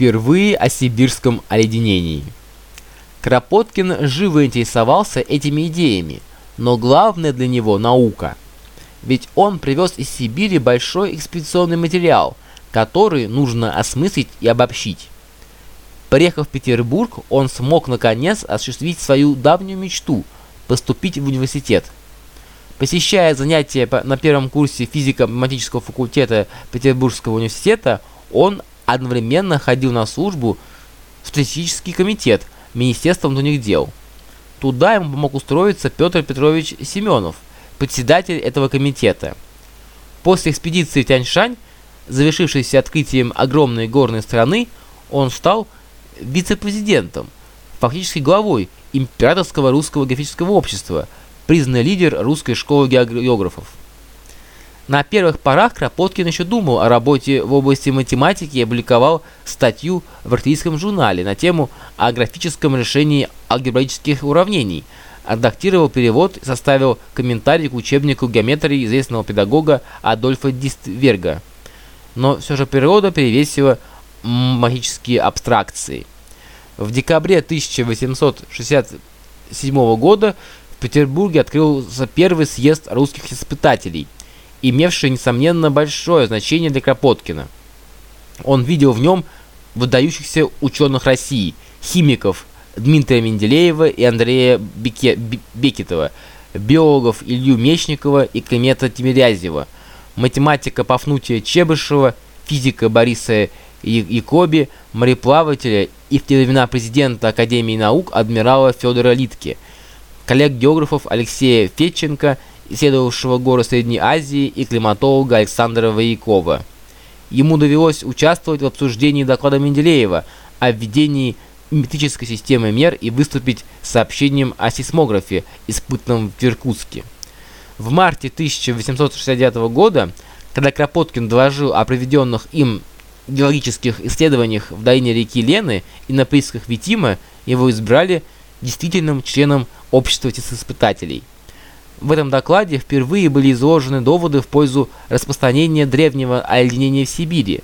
впервые о сибирском оледенении. Кропоткин живо интересовался этими идеями, но главное для него – наука. Ведь он привез из Сибири большой экспедиционный материал, который нужно осмыслить и обобщить. Приехав в Петербург, он смог наконец осуществить свою давнюю мечту – поступить в университет. Посещая занятия на первом курсе физико-математического факультета Петербургского университета, он одновременно ходил на службу в статистический комитет Министерства внутренних дел. Туда ему помог устроиться Петр Петрович Семенов, председатель этого комитета. После экспедиции Тяньшань, завершившейся открытием огромной горной страны, он стал вице-президентом, фактически главой Императорского русского географического общества, признанный лидер русской школы географов. На первых порах Кропоткин еще думал о работе в области математики и опубликовал статью в артиллерийском журнале на тему о графическом решении алгебраических уравнений, редактировал перевод и составил комментарий к учебнику геометрии известного педагога Адольфа Дистверга. Но все же природа перевесила магические абстракции. В декабре 1867 года в Петербурге открылся первый съезд русских испытателей – имевшее, несомненно, большое значение для Кропоткина. Он видел в нем выдающихся ученых России, химиков Дмитрия Менделеева и Андрея Беке, Бекетова, биологов Илью Мечникова и Климета Тимирязева, математика Пафнутия Чебышева, физика Бориса Якоби, мореплавателя и в те времена президента Академии наук адмирала Федора Литке, коллег-географов Алексея Фетченко исследовавшего горы Средней Азии и климатолога Александра Воякова. Ему довелось участвовать в обсуждении доклада Менделеева о введении метрической системы мер и выступить с сообщением о сейсмографе, испытанном в Иркутске. В марте 1869 года, когда Кропоткин доложил о проведенных им геологических исследованиях в долине реки Лены и на присках Витима, его избрали действительным членом общества испытателей. В этом докладе впервые были изложены доводы в пользу распространения древнего оледенения в Сибири.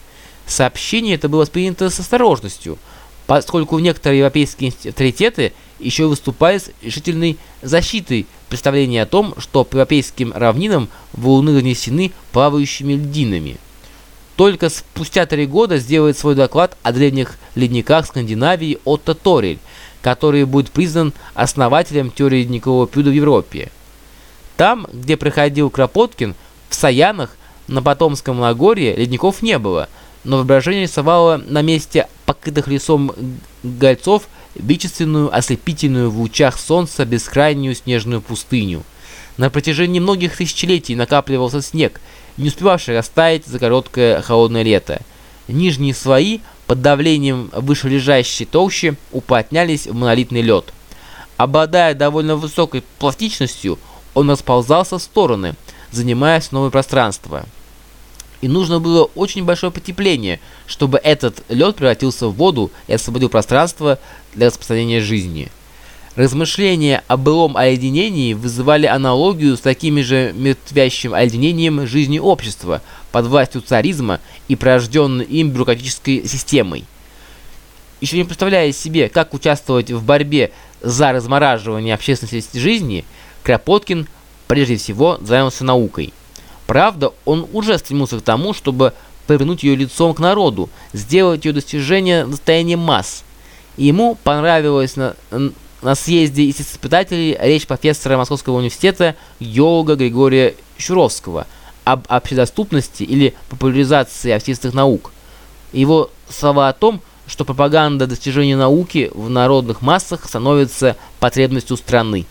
Сообщение это было принято с осторожностью, поскольку некоторые европейские авторитеты еще выступали с решительной защитой представления о том, что по европейским равнинам волны нанесены плавающими льдинами. Только спустя три года сделает свой доклад о древних ледниках Скандинавии Отто Торель, который будет признан основателем теории ледникового периода в Европе. Там, где проходил Кропоткин, в Саянах, на Потомском Нагорье ледников не было, но воображение рисовало на месте покрытых лесом гольцов величественную, ослепительную в лучах солнца бескрайнюю снежную пустыню. На протяжении многих тысячелетий накапливался снег, не успевавший растаять за короткое холодное лето. Нижние слои под давлением вышележащей толщи уплотнялись в монолитный лед. Обладая довольно высокой пластичностью, он расползался в стороны, занимая новое пространство. И нужно было очень большое потепление, чтобы этот лед превратился в воду и освободил пространство для распространения жизни. Размышления о былом оледенении вызывали аналогию с такими же мертвящим оледенением жизни общества под властью царизма и порожденной им бюрократической системой. Еще не представляя себе, как участвовать в борьбе за размораживание общественной жизни – Кропоткин прежде всего занялся наукой. Правда, он уже стремился к тому, чтобы повернуть ее лицом к народу, сделать ее достижение достоянием масс. ему понравилась на, на съезде из испытателей речь профессора Московского университета геолога Григория Щуровского об общедоступности или популяризации общественных наук. Его слова о том, что пропаганда достижения науки в народных массах становится потребностью страны.